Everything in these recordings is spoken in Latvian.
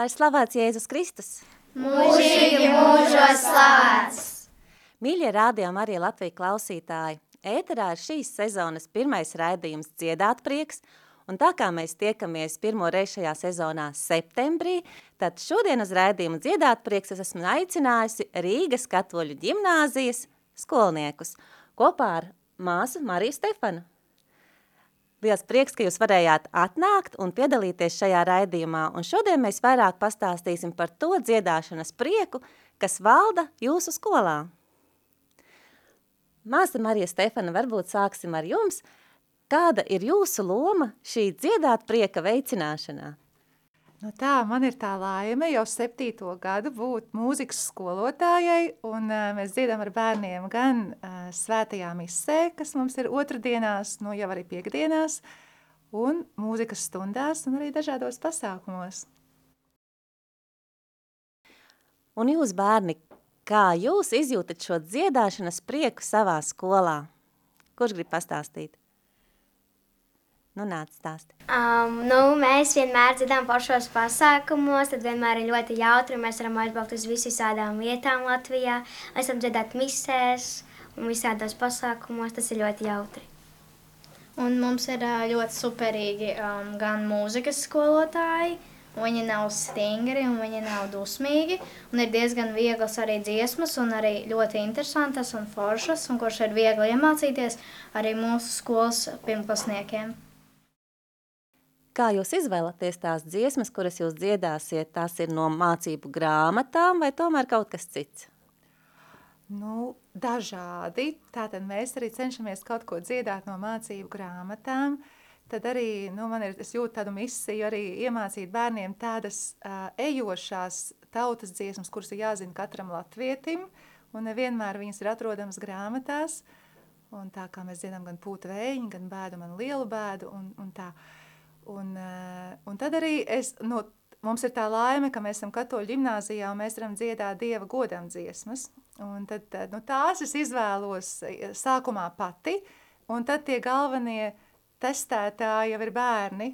Lai slavēts Jēzus Kristus! Mūžīgi mūžos slavēts! Mīļie rādījumi arī Latvijas klausītāji! Ēterā ir šīs sezonas pirmais raidījums dziedāt prieks, un tā kā mēs tiekamies pirmo reizi šajā sezonā septembrī, tad šodien uz raidījumu dziedāt prieks es esmu aicinājusi Rīgas katoļu ģimnāzijas skolniekus kopā ar māsu Mariju Stefanu. Liels prieks, ka jūs varējāt atnākt un piedalīties šajā raidījumā, un šodien mēs vairāk pastāstīsim par to dziedāšanas prieku, kas valda jūsu skolā. Māsa Marija Stefana, varbūt sāksim ar jums. Kāda ir jūsu loma šī dziedāt prieka veicināšanā? Nu tā, man ir tā laime jau septīto gadu būt mūzikas skolotājai, un uh, mēs dziedam ar bērniem gan uh, svētajā misē, kas mums ir otrdienās, nu jau arī piekdienās, un mūzikas stundās, un arī dažādos pasākumos. Un jūs, bērni, kā jūs izjūtat šo dziedāšanas prieku savā skolā? Kurš grib pastāstīt? Nu, nāc stāsti. Um, nu, mēs vienmēr dzirdam pašos pasākumos, tad vienmēr ir ļoti jautri. Mēs varam aizbraukt uz visām vietām Latvijā, esam dzirdēt misēs un visādos pasākumos. Tas ir ļoti jautri. Un mums ir ļoti superīgi um, gan mūzikas skolotāji. Viņi nav stingri un viņi nav dusmīgi. Un ir diezgan vieglas arī dziesmas, un arī ļoti interesantas un foršas, un kurš ir viegli iemācīties arī mūsu skolas pirmklasniekiem. Kā jūs izvēlaties tās dziesmas, kuras jūs dziedāsiet? Tās ir no mācību grāmatām vai tomēr kaut kas cits? Nu, dažādi. Tātad mēs arī cenšamies kaut ko dziedāt no mācību grāmatām. Tad arī nu, man ir, jūtu tādu misiju arī iemācīt bērniem tādas uh, ejošās tautas dziesmas, kuras ir jāzina katram latvietim, un nevienmēr viņas ir atrodamas grāmatās. Un tā kā mēs dziedam gan pūta vējiņu, gan bēdu man lielu bēdu, un, un tā. Uh, un tad arī es, nu, mums ir tā laime, ka mēs esam katoļu ģimnāzijā un mēs varam dziedāt Dieva godam dziesmas. Un tad, tad, nu, tās es izvēlos eh, sākumā pati, un tad tie galvenie testētāji jau ir bērni.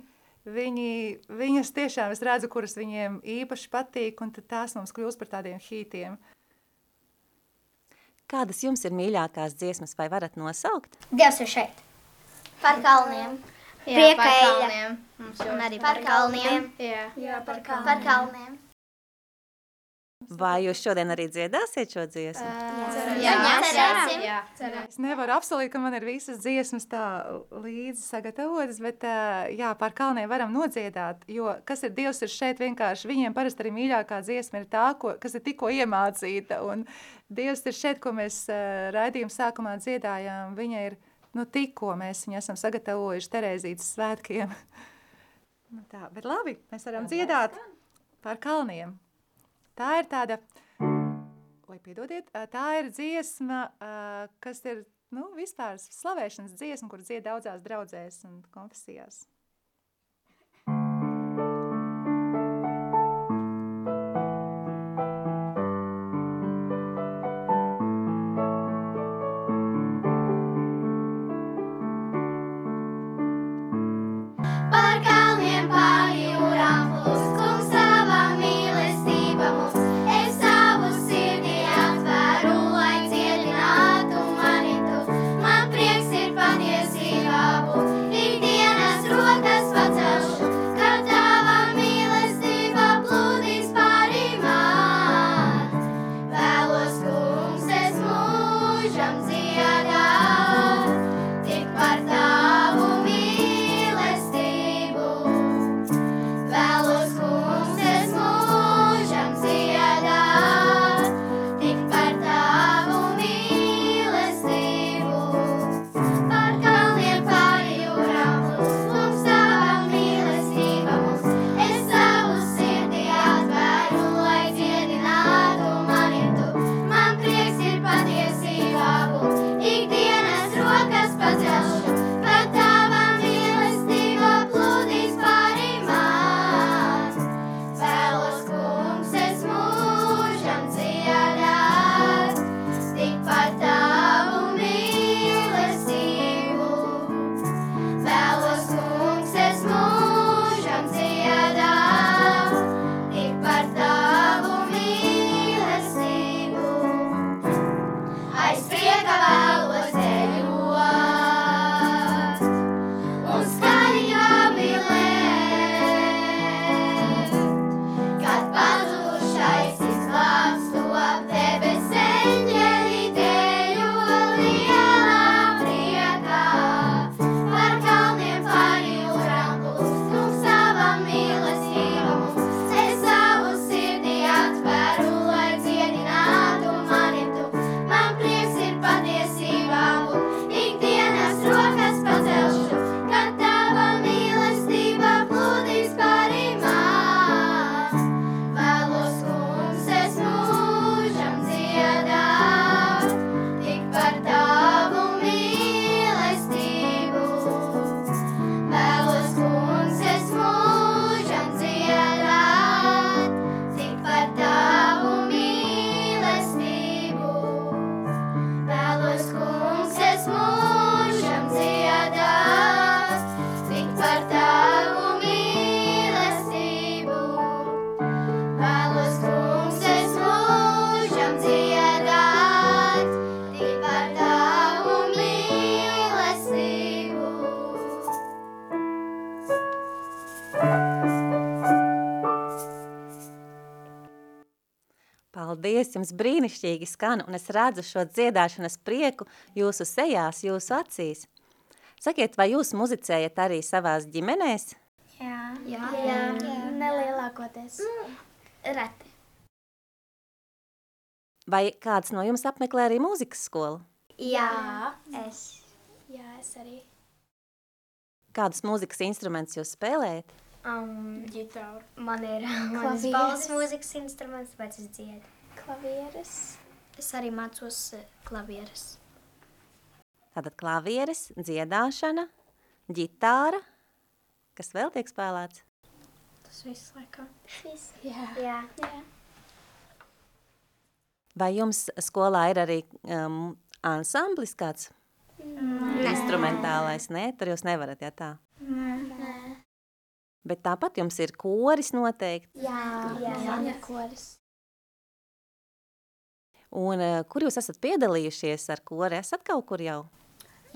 Viņi, viņas tiešām es redzu, kuras viņiem īpaši patīk, un tad tās mums kļūst par tādiem hītiem. Kādas jums ir mīļākās dziesmas, vai varat nosaukt? Dievs ir šeit. Par kalniem. Prieka par eļļa. kalniem. Mums Un arī Par par kalniem. Jā. Jā, par kalniem. Par kalniem. Vai jūs šodien arī dziedāsiet šo dziesmu? Jā, cerēsim. Jā, cerēsim. Es nevaru apsolīt, ka man ir visas dziesmas tā līdzi sagatavotas, bet ā, jā, par kalniem varam nodziedāt, jo kas ir Dievs ir šeit vienkārši, viņiem parasti arī mīļākā dziesma ir tā, ko, kas ir tikko iemācīta, un Dievs ir šeit, ko mēs ā, raidījuma sākumā dziedājām, viņa ir, nu tikko mēs viņu esam sagatavojuši Terēzītes svētkiem. nu tā, bet labi, mēs varam dziedāt par kalniem. Tā ir tāda, oi, piedodiet, tā ir dziesma, kas ir, nu, vispār slavēšanas dziesma, kur dzied daudzās draudzēs un konfesijās. Jums brīnišķīgi skan, un es redzu šo dziedāšanas prieku jūsu sejās, jūsu acīs. Sakiet, vai jūs muzicējat arī savās ģimenēs? Jā. Jā. Jā. Nelielākoties. Reti. Vai kāds no jums apmeklē arī mūzikas skolu? Jā. Es. Jā, es arī. Kādus mūzikas instrumentus jūs spēlējat? Um, Ģitāra. man ir mans balss mūzikas instruments, bet es dziedu. Klavieres. Es arī mācos eh, klavieres. Tātad klavieres, dziedāšana, ģitāra, kas vēl tiek spēlēts? Tas viss laikam. Jā. Jā. Vai jums skolā ir arī um, ansamblis kāds? Instrumentālais, ne? Tur jūs nevarat, ja tā? Nē. Bet tāpat jums ir koris noteikti. Jā. Jā. Jā. Jā. Koris. Un uh, kur jūs esat piedalījušies ar kori? Esat kaut kur jau?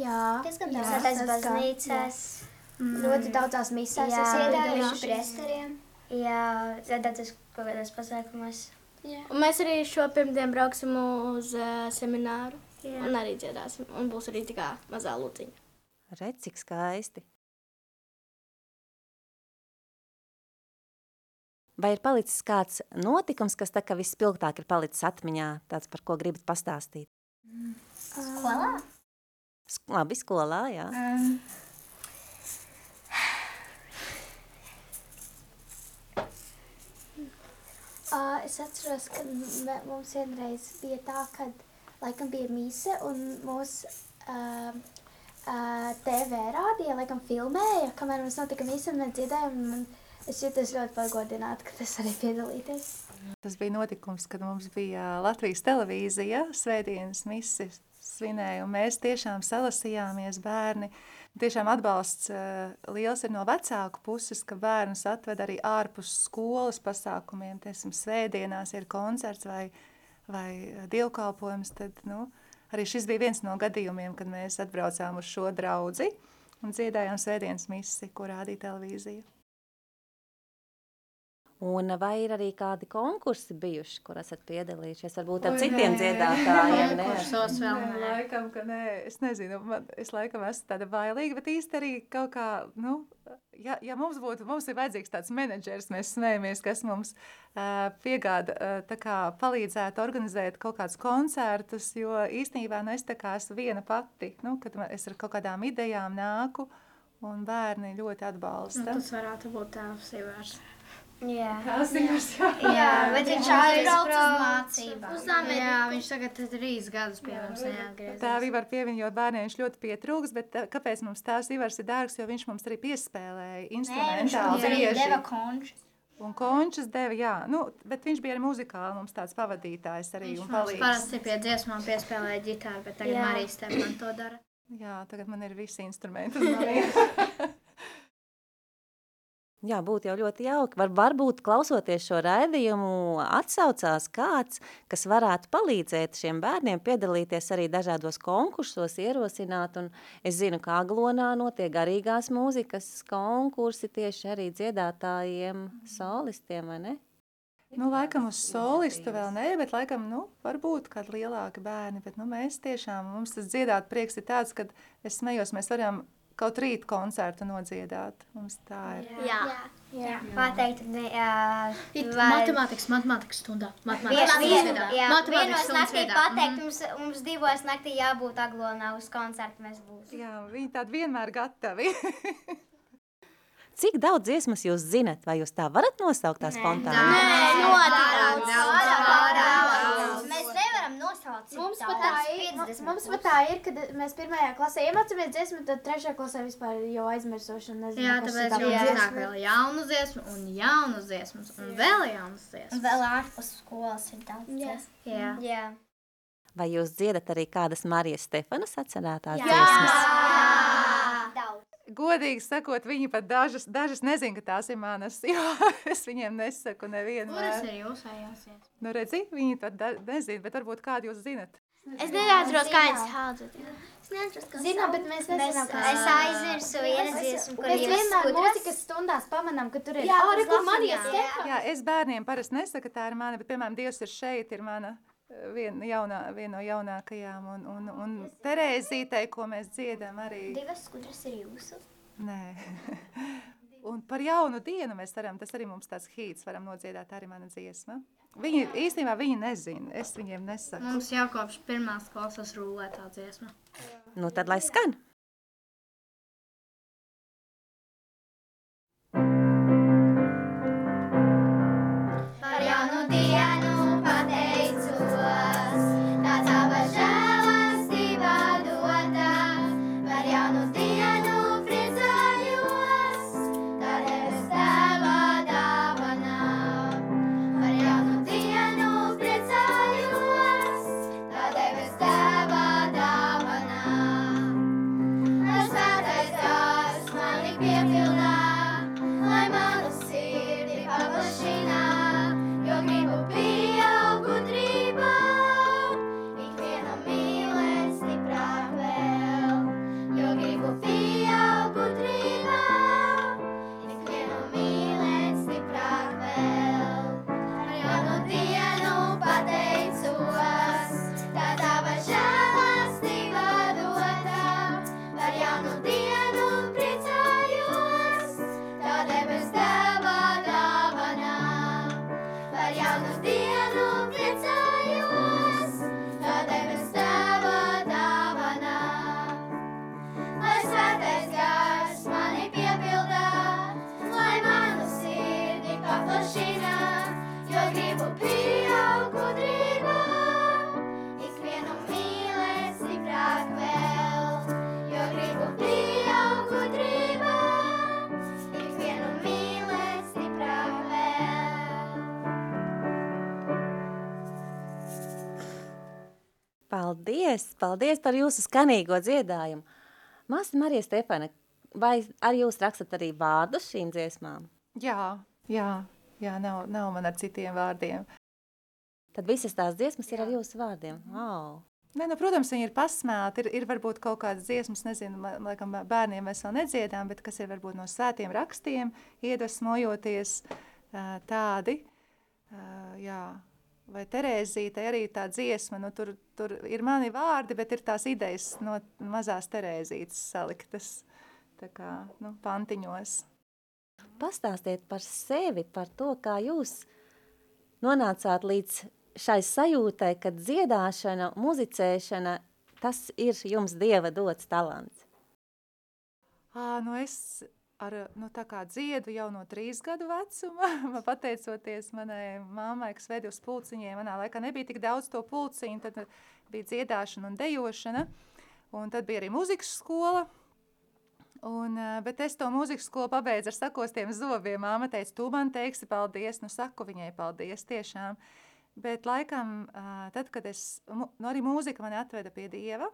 Jā. Diezgan Jā. daudz Tas kā- baznīcās. Ļoti daudzās misēs. Jā. es Dziedājuši iedalījušies. priesteriem. Jā, dziedātas kaut kādos pasākumos. Un mēs arī šo pirmdienu brauksim uz uh, semināru. Jā. Un arī dziedāsim. Un būs arī tā kā mazā lūciņa. Redz, cik skaisti. Vai ir palicis kāds notikums, kas tā kā vispilgtāk ir palicis atmiņā, tāds, par ko gribat pastāstīt? Skolā? Sk labi, skolā, jā. Um. Uh, es atceros, ka mums vienreiz bija tā, ka laikam bija mise un mūs uh, uh, TV rādīja, laikam filmēja, kamēr mums notika mise un mēs dziedājām. un Es jūtos ļoti pagodināta, ka tas arī piedalīties. Tas bija notikums, kad mums bija Latvijas televīzija, svētdienas misis svinēja, un mēs tiešām salasījāmies bērni. Tiešām atbalsts liels ir no vecāku puses, ka bērnus atved arī ārpus skolas pasākumiem. Tiesim, svētdienās ir koncerts vai, vai dievkalpojums, tad nu, arī šis bija viens no gadījumiem, kad mēs atbraucām uz šo draudzi un dziedājām svētdienas misi, ko rādīja televīzija. Un vai ir arī kādi konkursi bijuši, kur esat piedalījušies? Varbūt ar citiem dziedātājiem? ne? Kursos vēl Nē, nē. laikam, ka nē, es nezinu, man, es laikam esmu tāda bailīga, bet īsti arī kaut kā, nu, ja, ja mums būtu, mums ir vajadzīgs tāds menedžers, mēs smējamies, kas mums uh, piegāda, uh, tā kā palīdzētu organizēt kaut kādus koncertus, jo īstenībā, nu, es tā kā esmu viena pati, nu, kad es ar kaut kādām idejām nāku, un bērni ļoti atbalsta. Nu, Tas varētu būt tēvs Ivars. Jā. Tas ir jā. Jā, bet viņš aizbrauc uz aizbrauc mācībām. Uz Ameriku. Jā, viņš tagad trīs gadus pie mums neatgriezies. Tēvi var pieviņot bērniem, viņš ļoti pietrūks, bet tā- kāpēc mums tās Ivars ir dārgs, jo viņš mums arī piespēlēja instrumentāli arī bieži. deva končus. Un končus deva, jā, nu, bet viņš bija arī muzikāli mums tāds pavadītājs arī un Viņš mums palīgs. parasti pie dziesmām piespēlēja ģitāru, bet tagad Jā. Marija Stefan to dara. Jā, tagad man ir visi instrumenti. Jā, būtu jau ļoti jauki. Var, varbūt klausoties šo raidījumu, atsaucās kāds, kas varētu palīdzēt šiem bērniem piedalīties arī dažādos konkursos, ierosināt. Un es zinu, ka Aglonā notiek garīgās mūzikas konkursi tieši arī dziedātājiem, solistiem, vai ne? nu, laikam uz solistu vēl nē, bet laikam, nu, varbūt kādi lielāki bērni, bet nu, mēs tiešām, mums tas dziedāt prieks ir tāds, ka es smējos, mēs varam kaut rīt koncertu nodziedāt. Mums tā ir. Jā. Jā. Pateikt, ne, jā. It vai- Matemātikas, matemātikas stundā. Viena- Matemātikas viena- stundā. jā, Matemātikas naktī viedā. pateikt, Mhm. mums, mums divos naktī jābūt aglonā uz koncertu mēs būsim. Jā, viņi tādi vienmēr gatavi. Cik daudz dziesmas jūs zinat, vai jūs tā varat nosaukt tā spontāni? Ļoti daudz. Mēs nevaram nosaukt. cik Mums pat daudz. Ir, Piecdesmit mums pat tā ir, kad mēs pirmajā klasē iemācāmies dziesmu, tad trešajā klasē vispār jau aizmirsuši. un nezinu, Jā, tāpēc jau iznāk vēl jaunu dziesmu un jaunu dziesmas un vēl jaunas Un dziesmas. vēl ārpus skolas ir daudz. dziesmu. Jā. Jā. Vai jūs dziedat arī kādas Marijas Stefanas atcerētās Jā. dziesmas? Daudz. Godīgi sakot, viņi pat dažas, dažas nezin, ka tās ir manas, jo es viņiem nesaku Kuras nevienmēr. ir jūsējās dziesmas? Nu, redzi, viņi pat da- nezin, bet varbūt kādu jūs zinat. Es neatceros, kā viņas sauc. Zinām, bet mēs nezinām, kā Es aizmirsu vienu dziesmu, kur Mēs ir vienmēr mūzikas stundās pamanām, ka tur ir Jā, tas kur man ir jā. Es bērniem parasti nesaku, ka tā ir mana, bet, piemēram, Dievs ir šeit, ir mana eh, viena, jaunā, viena no jaunākajām. Un, un, un Terēzītei, ko mēs dziedam arī. Divas skudras ir jūsu. Nē. Un par jaunu dienu mēs varam, tas arī mums tāds hīts, varam nodziedāt arī mana dziesma. Viņi, īstenībā viņi nezina, es viņiem nesaku. Mums jau kopš pirmās klases rulē tā dziesma. Nu tad lai skan. Paldies! Paldies par jūsu skanīgo dziedājumu. Māsa Marija Stefana, vai arī jūs rakstat arī vārdus šīm dziesmām? Jā, jā, jā nav, nav man ar citiem vārdiem. Tad visas tās dziesmas ir ar jūsu vārdiem. Wow. Nē, nu, protams, viņi ir pasmēti. Ir, ir varbūt kaut kādas dziesmas, nezinu, ma- laikam bērniem mēs vēl nedziedām, bet kas ir varbūt no svētiem rakstiem, iedvesmojoties tādi. Jā. Vai Terēzīte arī tā dziesma, nu, tur, tur ir mani vārdi, bet ir tās idejas no mazās Terēzītes saliktas tā kā, nu, pantiņos. Pastāstiet par sevi, par to, kā jūs nonācāt līdz šai sajūtai, ka dziedāšana, muzicēšana, tas ir jums Dieva dots talants. Ā, nu es ar, nu, dziedu jau no trīs gadu vecuma, pateicoties manai mammai, kas vedi uz pulciņiem, manā laikā nebija tik daudz to pulciņu, tad bija dziedāšana un dejošana, un tad bija arī muzikas skola, Un, ā, bet es to mūzikas skolu pabeidzu ar sakostiem zobiem. Māma teica, tu man teiksi paldies, nu saku viņai paldies tiešām. Bet laikam, ā, tad, kad es, nu arī mūzika mani atveda pie Dieva,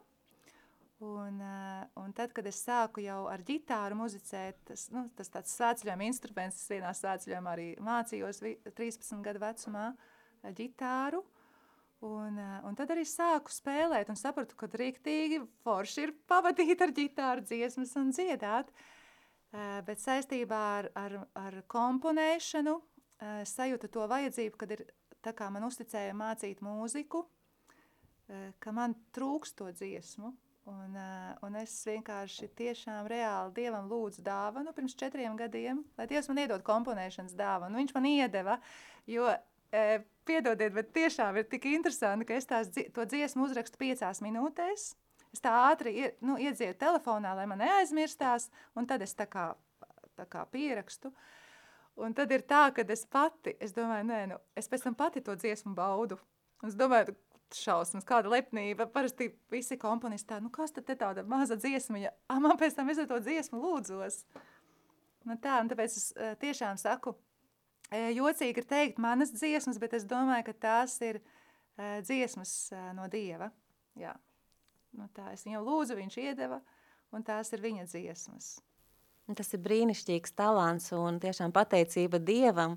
Un, ā, un tad, kad es sāku jau ar ģitāru muzicēt, tas, nu, tas tāds svētceļojuma instruments, es vienā svētceļojumā arī mācījos vi- 13 gadu vecumā ā, ģitāru. Un, ā, un tad arī sāku spēlēt un sapratu, ka rīktīgi forši ir pavadīt ar ģitāru dziesmas un dziedāt. Bet saistībā ar, ar, ar komponēšanu es sajūtu to vajadzību, kad ir tā kā man uzticēja mācīt mūziku, ka man trūks to dziesmu. Un, un es vienkārši tiešām reāli Dievam lūdzu dāvanu pirms četriem gadiem, lai Dievs man iedod komponēšanas dāvanu. Viņš man iedeva, jo, e, piedodiet, bet tiešām ir tik interesanti, ka es tās, to dziesmu uzrakstu piecās minūtēs. Es tā ātri ie, nu, iedziedu telefonā, lai man neaizmirstās, un tad es tā kā, tā kā pierakstu. Un tad ir tā, ka es pati, es domāju, nē, nu, es pēc tam pati to dziesmu baudu. Un es domāju, šausmas, kāda lepnība. Parasti visi komponisti tā, nu kas tad te tāda maza dziesmiņa? Ah, man pēc tam ar to dziesmu lūdzos. Nu tā, un tāpēc es eh, tiešām saku, eh, jocīgi ir teikt manas dziesmas, bet es domāju, ka tās ir eh, dziesmas eh, no Dieva. Jā. Nu tā, es viņam lūdzu, viņš iedeva, un tās ir viņa dziesmas. Tas ir brīnišķīgs talants un tiešām pateicība Dievam,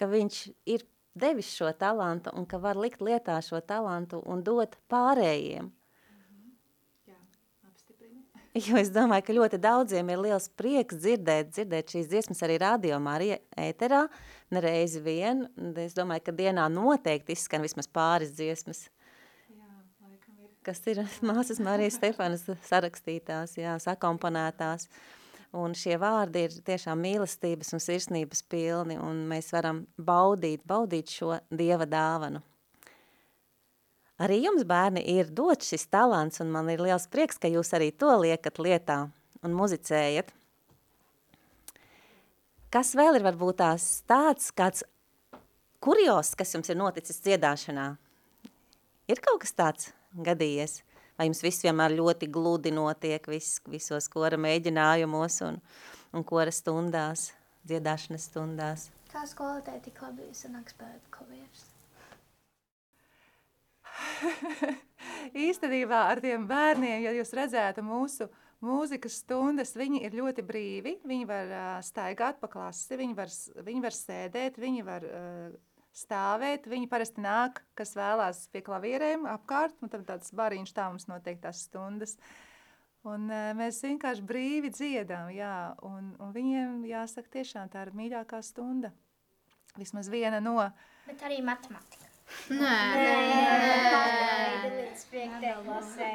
ka viņš ir devis šo talantu un ka var likt lietā šo talantu un dot pārējiem. Jo es domāju, ka ļoti daudziem ir liels prieks dzirdēt, dzirdēt šīs dziesmas arī radio Marija ēterā, nereizi vien. Es domāju, ka dienā noteikti izskan vismaz pāris dziesmas. Jā, ir. Kas ir māsas Marijas Stefanas sarakstītās, jā, sakomponētās. Un šie vārdi ir tiešām mīlestības un sirsnības pilni, un mēs varam baudīt, baudīt šo Dieva dāvanu. Arī jums, bērni, ir dots šis talants, un man ir liels prieks, ka jūs arī to liekat lietā un muzicējat. Kas vēl ir varbūt tās tāds kāds kurios, kas jums ir noticis dziedāšanā? Ir kaut kas tāds gadījies? Vai jums viss vienmēr ļoti gludi notiek vis, visos kora mēģinājumos un, un kora stundās, dziedāšanas stundās? Kā skolotāji tik labi sanāk spēlēt klavierus? Īstenībā ar tiem bērniem, ja jūs redzētu mūsu mūzikas stundas, viņi ir ļoti brīvi. Viņi var uh, staigāt pa klasi, viņi var, viņi var sēdēt, viņi var uh, stāvēt. Viņi parasti nāk, kas vēlās pie klavierēm apkārt, un tad tāds bariņš tā mums notiek tās stundas. Un uh, mēs vienkārši brīvi dziedām, jā, un, un viņiem jāsaka tiešām tā ir mīļākā stunda. Vismaz viena no. Bet arī matemātika. Nē, nē, līdz piektajai klasē.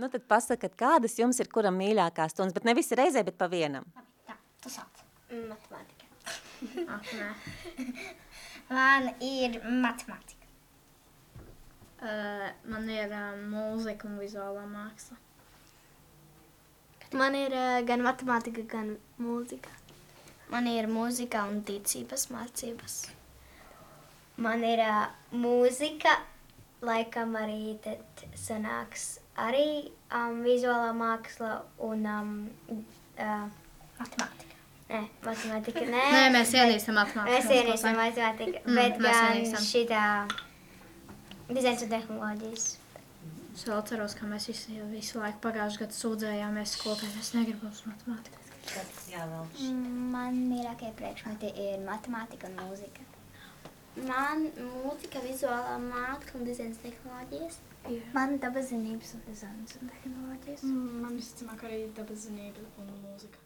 Nu, tad pasakat, kādas jums ir kuram mīļākās stundas, bet ne visi reizē, bet pa vienam. Tā, tu sāc. Matemātika. Ak, nē. Man ir matemātika. Uh, man ir uh, mūzika un vizuālā māksla. Man ir uh, gan matemātika, gan mūzika. Man ir mūzika un ticības mācības. Man ir uh, mūzika, laikam arī tad sanāks arī um, vizuālā māksla un um, uh, Matemātika. Nē, matemātika. Nē, Nē, mēs ienīstam matemātiku. Mēs ienīstam matemātiku, Mm, bet gan ienīstam. šitā dizains un tehnoloģijas. Es vēl atceros, ka mēs visi, visu laiku pagājušajā gadā sūdzējāmies skolotājiem, mēs negribam uz matemātiku. Jā, vēl. Man mīļākie priekšmeti ir matemātika un mūzika. Man mūzika, vizuālā māksla un dizains tehnoloģijas. Man dabas zinības un dizains un tehnoloģijas. Man visticamāk arī dabas zinība un mūzika.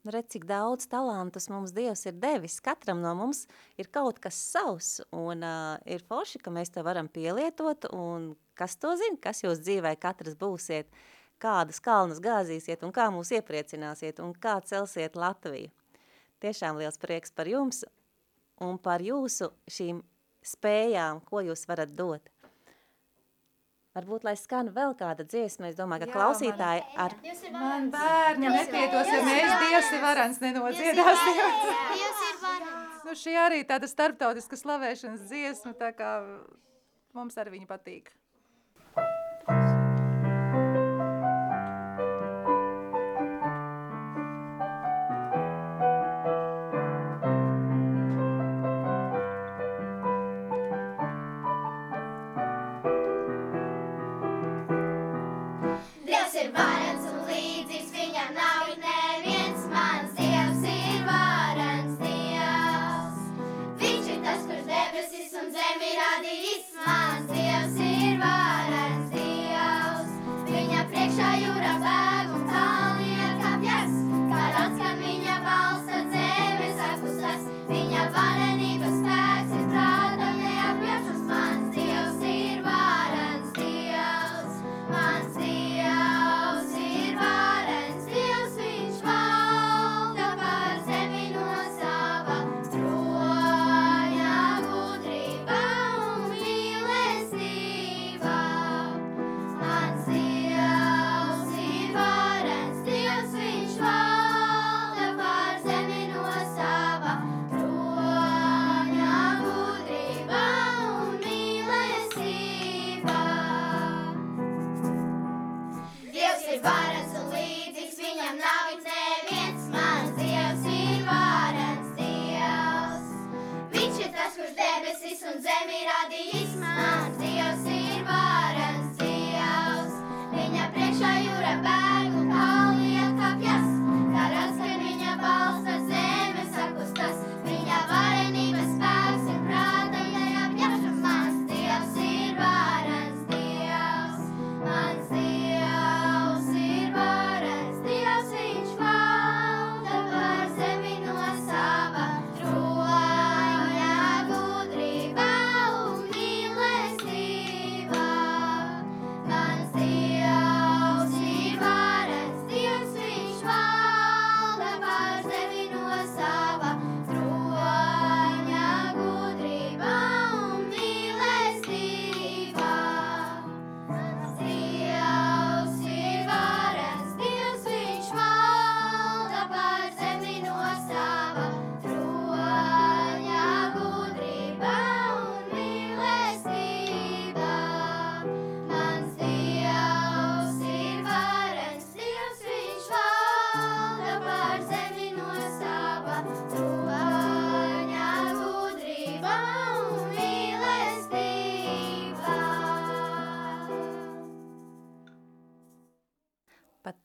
Redz, cik daudz talantus mums Dievs ir devis. Katram no mums ir kaut kas savs, un uh, ir forši, ka mēs to varam pielietot, un kas to zina, kas jūs dzīvē katrs būsiet, kādas kalnas gāzīsiet, un kā mūs iepriecināsiet, un kā celsiet Latviju. Tiešām liels prieks par jums un par jūsu šīm spējām, ko jūs varat dot. Varbūt, lai skan vēl kāda dziesma, es domāju, ka Jā, klausītāji ar Man bērni nepietos, ja mēs Dievs ir varans nenodziedāsim. Dievs ir varants. Nu, šī arī tāda starptautiska slavēšanas dziesma, tā kā mums arī viņa patīk.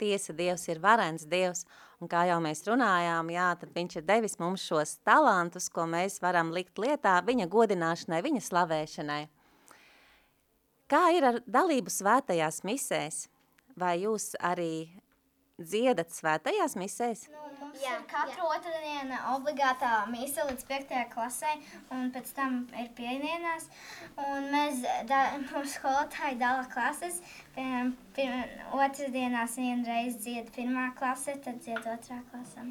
Patiesi Dievs ir varens Dievs, un kā jau mēs runājām, jā, tad viņš ir devis mums šos talantus, ko mēs varam likt lietā viņa godināšanai, viņa slavēšanai. Kā ir ar dalību svētajās misēs? Vai jūs arī dziedat svētajās misēs? Jā, katru jā. otrdienu obligātā mise līdz 5. klasē, un pēc tam ir piedienās. Un mēs, da, mums skolotāji dala klases, piemēram, pirm, otrdienās vienreiz dzied pirmā klase, tad dzied otrā klase.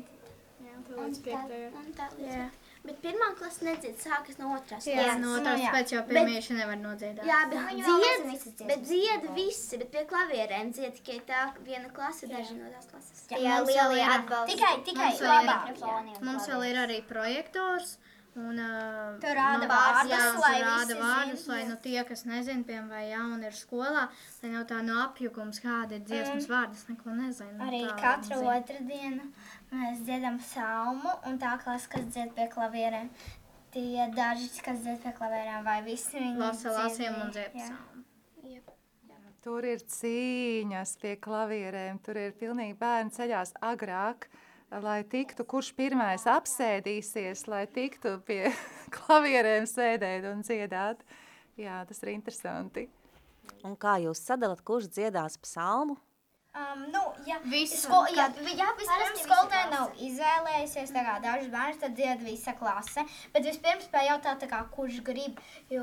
Jā, tā līdz 5. Un tā līdz 5. Bet pirmā klase nedzird, sākas no otrās. Jā, klases. no otrās, pēc jau pirmieši nevar nodziedāt. Jā, bet viņi dzied, bet dzied visi, bet pie klavierēm dzied tikai tā viena klase, daži no tās klases. Jā, jā lielie atbalsti. Tikai, tikai labāk. Mums vēl ir arī projektors. Un, uh, Tur rāda vārdus, jā, lai rāda vārdus, lai nu tie, kas nezina, piemēram, vai jauni ir skolā, lai nav tā no apjukums, kāda ir dziesmas mm. vārdas, neko nezinu. Arī katru otrdienu mēs dziedam salmu, un tā klasa, kas dzied pie klavierēm, tie daži, kas dzied pie klavierēm, vai visi viņi lasa lasiem un dzied salmu. Tur ir cīņas pie klavierēm, tur ir pilnīgi bērni ceļās agrāk, uh, lai tiktu, kurš pirmais apsēdīsies, lai tiktu pie klavierēm sēdēt un dziedāt. Jā, tas ir interesanti. Un kā jūs sadalat, kurš dziedās psalmu? Um, nu, ja sko, ja, ja vispirms skolotāja nav izvēlējusies, tā kā dažus bērnus, tad dzied visa klase, bet vispirms pajautā, tā kā, kurš grib, jo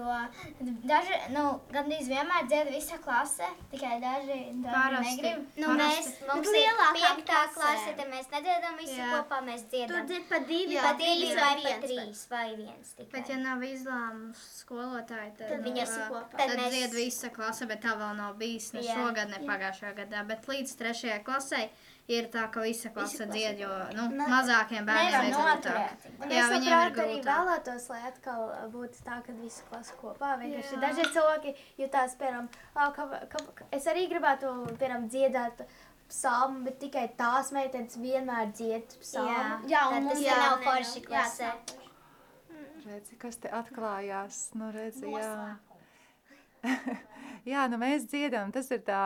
daži, nu, gandrīz vienmēr dzied visa klase, tikai daži, daži Parasti. negrib. Nu, mēs, mums lielākā piektā klase, tad mēs nedziedam visu Jā. kopā, mēs dziedam. Tur dzied pa divi, Jā, pa divi vai pa trīs, vai viens tikai. Bet ja nav izlēmums skolotāji, tad, tad kopā. Tad, tad mēs... dzied visa klase, bet tā vēl nav bijis ne šogad, ne pagājušajā gadā, bet līdz līdz trešajai klasē ir tā, ka visa klase dzied, jo nu, ne, mazākiem bērniem ir grūtāk. Jā, viņiem ir grūtāk. arī vēlētos, lai atkal būtu tā, ka visi klase kopā. Vienkārši daži cilvēki jutās, piemēram, ka, ka, ka es arī gribētu, piemēram, dziedāt psalmu, bet tikai tās meitenes vienmēr dzied psalmu. Jā, jā un mums jā, nav forši klasē. Redzi, kas te atklājās, nu redzi, jā. Jā, nu mēs dziedam, tas ir tā,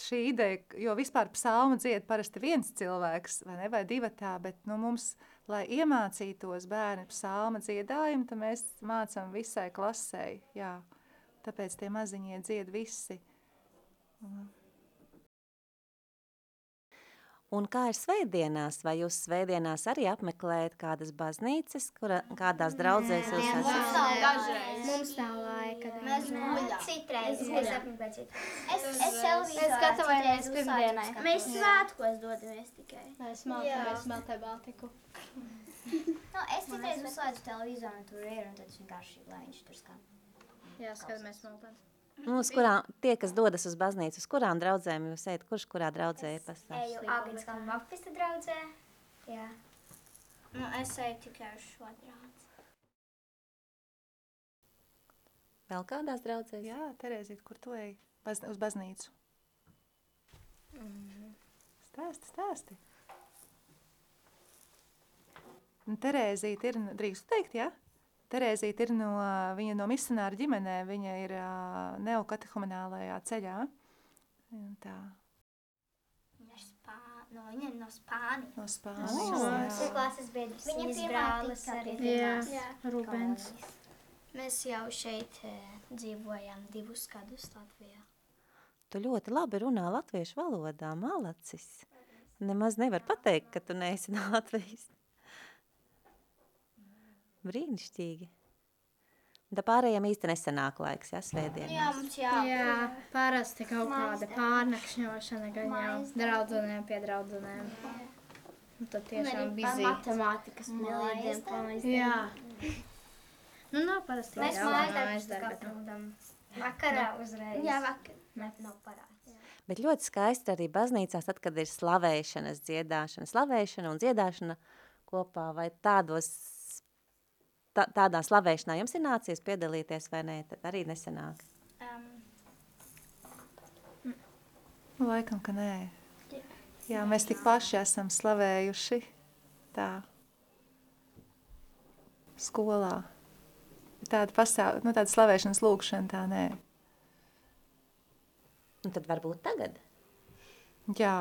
šī ideja, jo vispār psalmu dzied parasti viens cilvēks, vai ne, vai divatā, bet nu mums, lai iemācītos bērni psalma dziedājumu, tad mēs mācam visai klasei, jā. Tāpēc tie maziņie dzied visi. Un, Un kā ir svētdienās? Vai jūs svētdienās arī apmeklējat kādas baznīcas, kura, kādās draudzēs jūs esat? Mums nav dažreiz. Mums nav laika. Mēs guļam. Citreiz. Es apmeklēju citreiz. Es, es televīzorā. Mēs gatavojamies pirmdienai. Mēs svētkos dodamies tikai. Mēs smeltē, smeltē Baltiku. no, es citreiz uzslēdzu televizoru un tur ir, un tad es vienkārši, lai viņš tur skan. Jā, skatāmies smeltēs. Nu, uz kurām, tie, kas dodas uz baznīcu, uz kurām draudzēm jūs ejat? Kurš kurā draudzē ir pastāstījis? Es eju Agriskām baptista draudzē, jā. Nu, es eju tikai uz šo draudzi. Vēl kādās draudzēs? Jā, Terēzīt, kur tu ej? Baz, uz baznīcu. Mm. Stāsti, stāsti. Terēzīt ir, drīkst teikt, jā? Ja? Terēzīte ir no, viņa no misionāra ģimenē, viņa ir neokatehumenālajā ceļā. Un tā. Ir spā, no, viņa no Spānijas. No Spānijas, oh, jā. klases biedrs. Viņa brālis arī. Jā, jā. Rubens. Mēs jau šeit dzīvojam divus gadus Latvijā. Tu ļoti labi runā latviešu valodā, malacis. Nemaz nevar pateikt, ka tu neesi no Latvijas. Brīnišķīgi. Da pārējiem īsti nesenāk laiks, ja, svētdienās. Jā, mums jā. Jā, parasti kaut kāda pārnakšņošana gan jau draudzenēm pie draudzenēm. Un tad tiešām bizī. matemātikas milīdiem pamaizdiem. Jā. Nu, nav parasti Mēs mājās darbus katram vakarā uzreiz. Jā, vakar. Ne, nav parāds. Bet ļoti skaisti arī baznīcās, tad, kad ir slavēšanas dziedāšana, slavēšana un dziedāšana kopā vai tādos tā, tādā slavēšanā jums ir nācies piedalīties vai nē, tad arī nesenāk? Um. Nu, laikam, ka nē. Jā. Jā, mēs tik paši esam slavējuši tā skolā. Tāda pasāv, nu tāda slavēšanas lūkšana tā nē. Un tad varbūt tagad? Jā,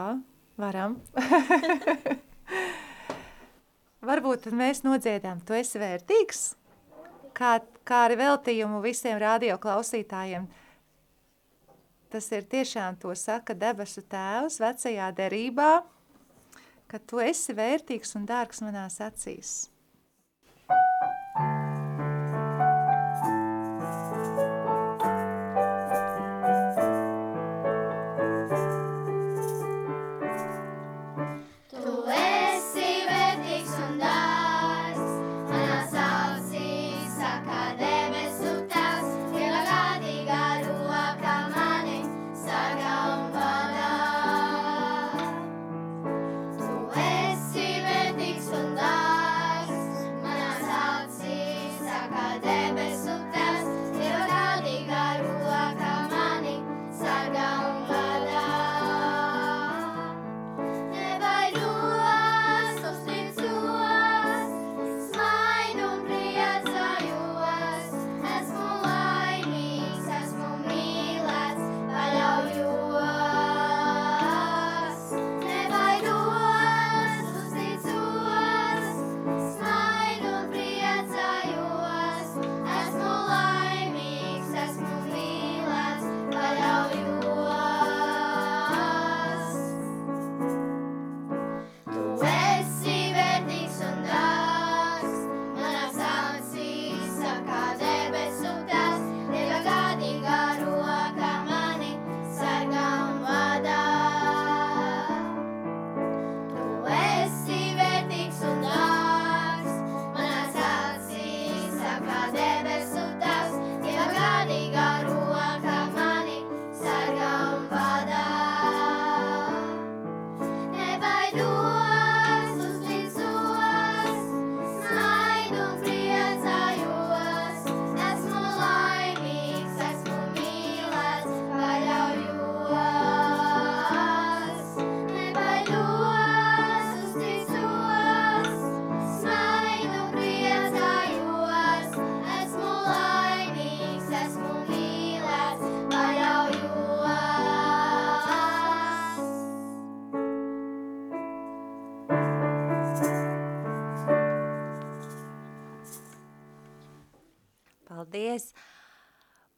Varam. Varbūt mēs nodziedām, tu esi vērtīgs, kā, kā arī veltījumu visiem radio klausītājiem. Tas ir tiešām to saka debesu tēvs vecajā derībā, ka tu esi vērtīgs un dārgs manās acīs.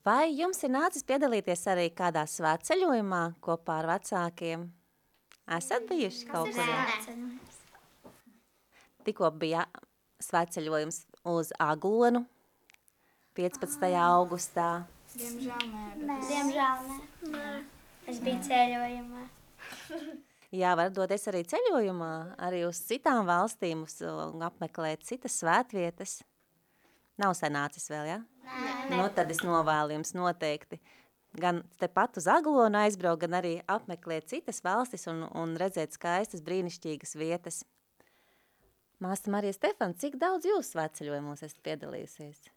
Vai jums ir nācis piedalīties arī kādā svētceļojumā kopā ar vecākiem? Esat bijuši kaut kur? Tikko bija svētceļojums uz Aglonu 15. augustā. Diemžēl nē. Diemžēl nē. Es biju ceļojumā. Jā, var doties arī ceļojumā, arī uz citām valstīm, uz, un apmeklēt citas svētvietas. Nav sanācis vēl, ja? Nē. Nu, tad es novēlu jums noteikti gan tepat uz Aglonu aizbraukt, gan arī apmeklēt citas valstis un, un redzēt skaistas, brīnišķīgas vietas. Māsta Marija Stefan, cik daudz jūs svētceļojumos esat piedalījusies?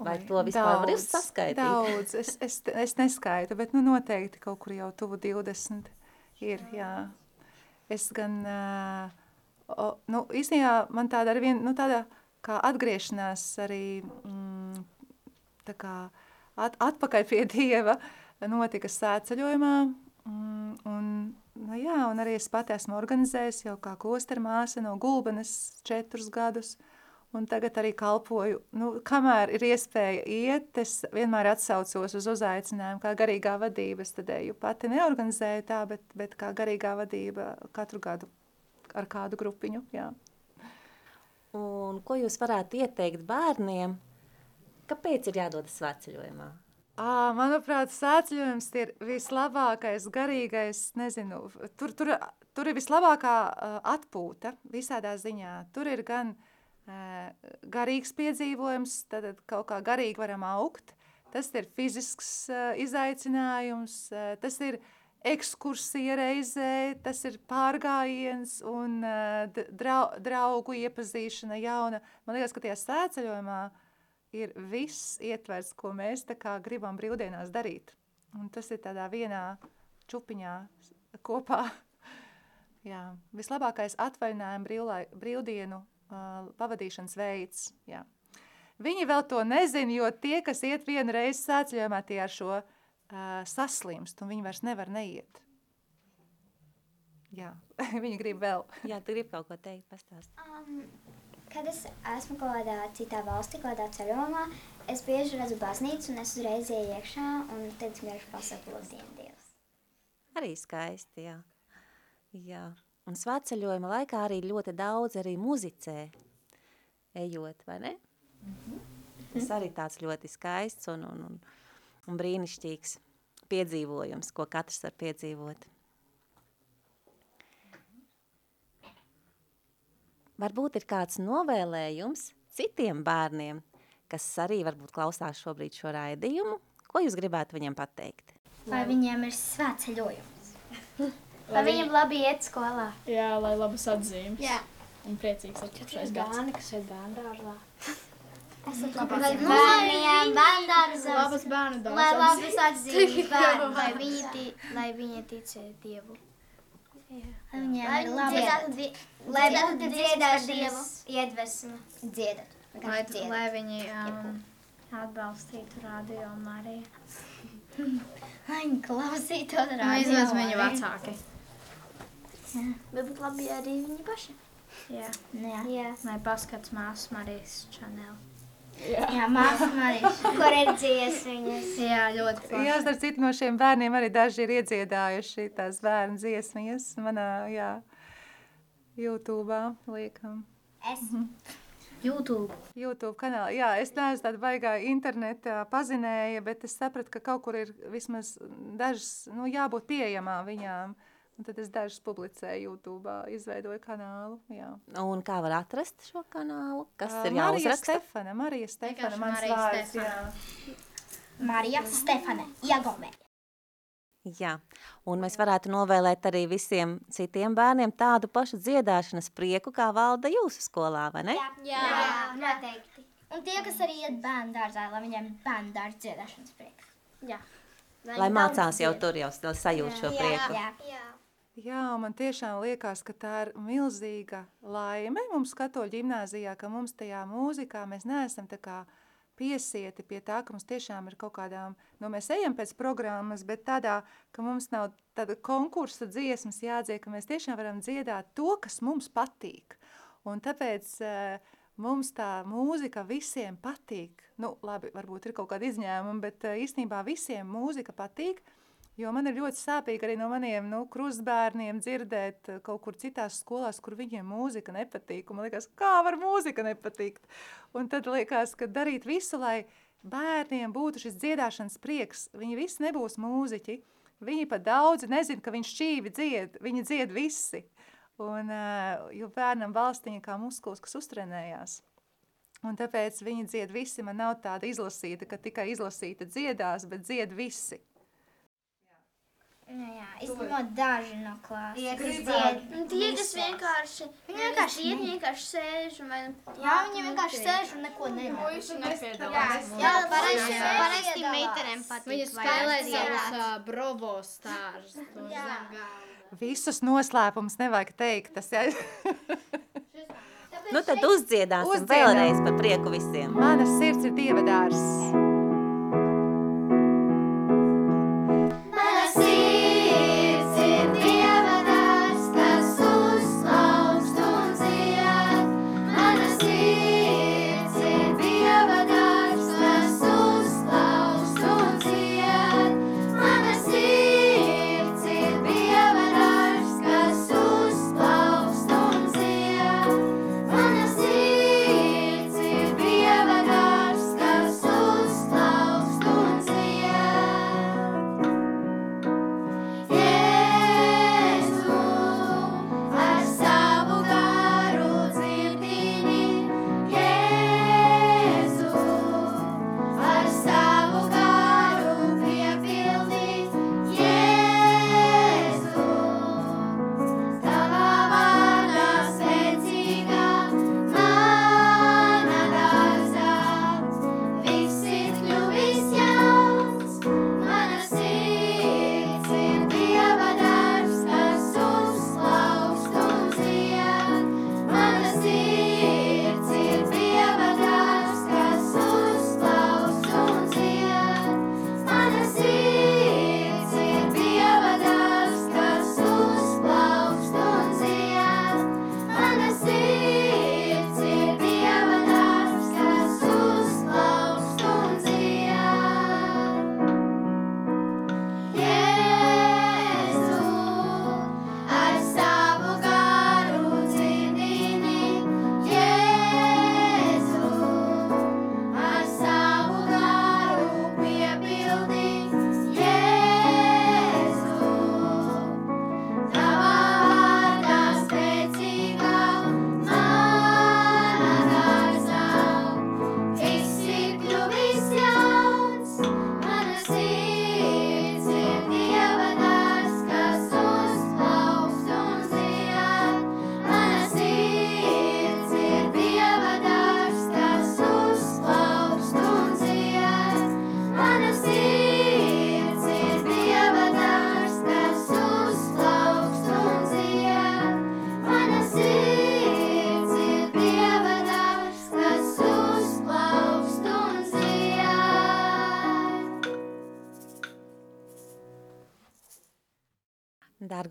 Vai Oi, to vispār var daudz, saskaitīt? Daudz, es, es, es neskaitu, bet nu noteikti kaut kur jau tuvu 20 ir, jā. Es gan, uh, o, nu, īstenībā man tāda arī vien, nu tāda kā atgriešanās arī, mm, tā kā at, atpakaļ pie Dieva notika sēceļojumā, mm, un, nu jā, un arī es pat esmu organizējis jau kā klostermāsa no Gulbenes četrus gadus, un tagad arī kalpoju, nu, kamēr ir iespēja iet, es vienmēr atsaucos uz uzaicinājumu kā garīgā vadība, es tad eju pati neorganizēju tā, bet, bet kā garīgā vadība katru gadu ar kādu grupiņu, jā. Un ko jūs varētu ieteikt bērniem, kāpēc ir jādodas svētceļojumā? Manuprāt, sēceļojums ir vislabākais, garīgais, nezinu, tur, tur, tur ir vislabākā atpūta visādā ziņā. Tur ir gan garīgs piedzīvojums, tad kaut kā garīgi varam augt. Tas ir fizisks izaicinājums, tas ir ekskursija reizē, tas ir pārgājiens un uh, drau, draugu iepazīšana jauna. Man liekas, ka tajā sēceļojumā ir viss ietverts, ko mēs tā kā gribam brīvdienās darīt. Un tas ir tādā vienā čupiņā kopā. Jā, vislabākais atvaļinājuma brīvlai, brīvdienu uh, pavadīšanas veids. Jā. Viņi vēl to nezina, jo tie, kas iet vienu reizi sēceļojumā, tie ar šo uh, saslimst, un viņi vairs nevar neiet. Jā, viņi grib vēl. Jā, tu gribi kaut ko teikt, pastāst. Um, kad es esmu kaut kādā citā valstī, kaut kādā ceļojumā, es bieži redzu baznīcu un es uzreiz ieju iekšā un tad es vienkārši pasaku lūdien Dievs. Arī skaisti, jā. jā. Un svētceļojuma laikā arī ļoti daudz arī muzicē, ejot, vai ne? Tas arī tāds ļoti skaists un, un, un, un brīnišķīgs piedzīvojums, ko katrs var piedzīvot. Varbūt ir kāds novēlējums citiem bērniem, kas arī varbūt klausās šobrīd šo raidījumu. Ko jūs gribētu viņiem pateikt? Lai viņiem ir svētceļojums. Lai viņam labi iet skolā. Jā, lai labas atzīmes. Jā. Un priecīgs atpūšais gads. Bērni, kas ir bērndārzā. Esat labāk bērniem, bērndārzos. Labas bērnu Lai dārzs. labas atzīmes bērni. Lai viņi, ti, lai viņi ticē Dievu. Lai viņiem Lai ir labi. Lai būtu dziedāšanas iedvesma. Dziedat. Lai, lai viņi um, atbalstītu radio Mariju. Lai viņi klausītos Nu, radio. izvēlas viņu vecāki. Bet būtu labi arī viņi paši. Jā. Jā, Jā. Lai paskats māsu Marijas čanelu. Jā māsa Marija. Kur ir dziesmiņas? Jā, ļoti plaši. Jā, starp citu no šiem bērniem arī daži ir iedziedājuši tās bērnu dziesmiņas manā, jā, YouTube'ā liekam. Es. YouTube. YouTube kanālā. Jā, es neesmu tāda baigā internetā pazinēja, bet es sapratu, ka kaut kur ir vismaz dažas, nu, jābūt pieejamā viņām. Un tad es dažas publicēju YouTube, izveidoju kanālu. Jā. Un kā var atrast šo kanālu? Kas Ā, ir Marija? Stefana, Marija Stefana, mans Marija vārds, Stefana. jā. Marija Stefane. Jagome. Jā, un mēs varētu novēlēt arī visiem citiem bērniem tādu pašu dziedāšanas prieku, kā valda jūsu skolā, vai ne? Jā, noteikti. Un tie, kas arī iet bērnu dārzā, lai viņiem bērnu dārza dziedāšanas prieks. Jā. Lai mācās jau tur, jau lai sajūt šo prieku. Jā, Jā. Jā, man tiešām liekas, ka tā ir milzīga laime mums katoļu ģimnāzijā, ka mums tajā mūzikā mēs neesam tā kā piesieti pie tā, ka mums tiešām ir kaut kādām, nu mēs ejam pēc programmas, bet tādā, ka mums nav tāda konkursa dziesmas jādzied, ka mēs tiešām varam dziedāt to, kas mums patīk. Un tāpēc uh, mums tā mūzika visiem patīk. Nu, labi, varbūt ir kaut kāda izņēmuma, bet uh, īstenībā visiem mūzika patīk, Jo man ir ļoti sāpīgi arī no maniem nu, krustbērniem dzirdēt eh, kaut kur citās skolās, kur viņiem mūzika nepatīk. Man liekas, kā var mūzika nepatikt? Un tad liekas, ka darīt visu, lai bērniem būtu šis dziedāšanas prieks. Viņi visi nebūs mūziķi. Viņi pat daudzi nezin, ka viņš šķīvi dzied. Viņi dzied visi. Un, uh, jo bērnam valstiņa kā muskuls, kas uztrenējās. Un tāpēc viņi dzied visi. Man nav tāda izlasīta, ka tikai izlasīta dziedās, bet dzied visi. Jā, jā. izņemot daži no klases. Tie, kas dzied. dzied. Un tie, kas vienkārši, Viņi vienkārši iet, vienkārši sēž un vai... Jā, viņi vienkārši sēž un neko nedara. Nepiedalās. Jā, parasti- parasti parasti meitenēm patīk. Viņa spēlē savus uh, brovo stāžus. Visus noslēpumus nevajag teikt. Tas, jā. Nu tad uzdziedāsim Uzdziedām. vēlreiz par prieku visiem. Mana sirds ir dieva dārzs.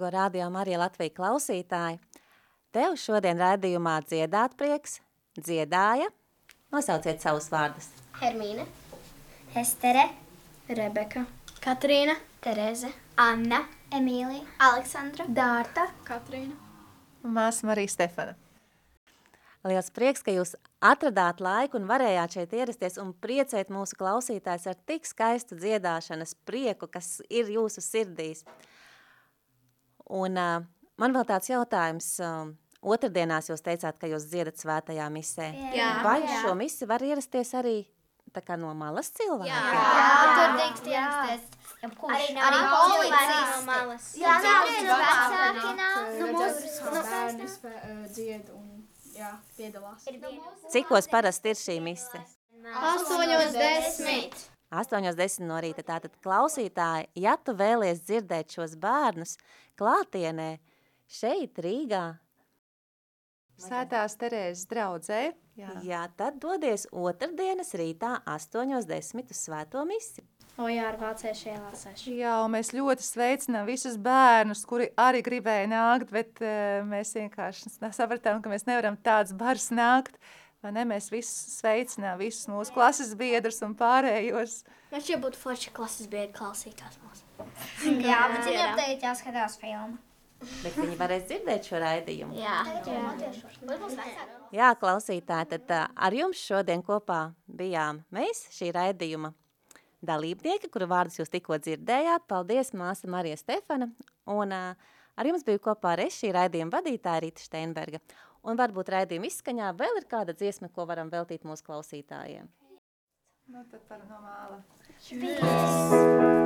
Dārgo rādījumu arī Latviju klausītāji, tev šodien raidījumā dziedāt prieks, dziedāja, nosauciet savus vārdus. Hermīne, Estere, Rebeka, Katrīna, Tereze, Anna, Emīlija, Aleksandra, Dārta, Katrīna. Un māsa Marija Stefana. Liels prieks, ka jūs atradāt laiku un varējāt šeit ierasties un priecēt mūsu klausītājs ar tik skaistu dziedāšanas prieku, kas ir jūsu sirdīs. Un uh, man vēl tāds jautājums. Uh, otrdienās jūs teicāt, ka jūs dziedat svētajā misē. Jā. Vai šo misi var ierasties arī tā kā no malas cilvēka? Jā, tur drīkst ierasties. Arī arī policijas no malas. Jā, Jā, nav jā, vecāki nav. Nu, mūsu kā bērni dzied un jā, piedalās. Cikos parasti ir šī mise? Astoņos desmit. 8.10 no rīta. Tātad klausītāji, ja tu vēlies dzirdēt šos bērnus klātienē, šeit Rīgā, Svētās Terēzes draudzē. Jā. jā, tad dodies otrdienas rītā 8.10 uz svēto misi. O jā, ar vāciešu ielā seši. Jā, un mēs ļoti sveicinām visus bērnus, kuri arī gribēja nākt, bet uh, mēs vienkārši sapratām, ka mēs nevaram tāds bars nākt. Vai ne? Mēs visus sveicinām, visus mūsu klases biedrus un pārējos. Man šķiet būtu forši klases biedri klausītās mūs. Jā, bet viņam teikt jāskatās filmu. Bet viņi varēs dzirdēt šo raidījumu. Jā. Jā, klausītāji, tad ar jums šodien kopā bijām mēs, šī raidījuma dalībnieki, kuru vārdus jūs tikko dzirdējāt. Paldies, māsa Marija Stefana. Un ar jums biju kopā arī šī raidījuma vadītāja Rīta Steinberga. Un varbūt raidījuma izskaņā vēl ir kāda dziesma, ko varam veltīt mūsu klausītājiem. Nu, tad par no māla. Peace.